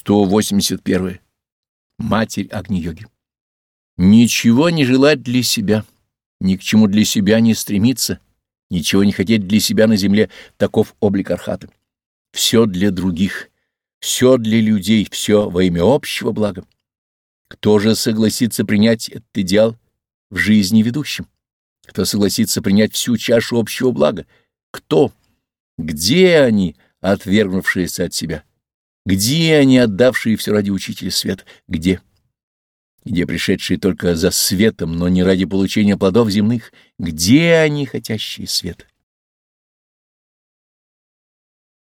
181. Матерь Агни-йоги. Ничего не желать для себя, ни к чему для себя не стремиться, ничего не хотеть для себя на земле — таков облик Архата. Все для других, все для людей, все во имя общего блага. Кто же согласится принять этот идеал в жизни ведущим? Кто согласится принять всю чашу общего блага? Кто? Где они, отвергнувшиеся от себя? Где они, отдавшие все ради Учителя Света? Где? Где пришедшие только за светом, но не ради получения плодов земных? Где они, хотящие света?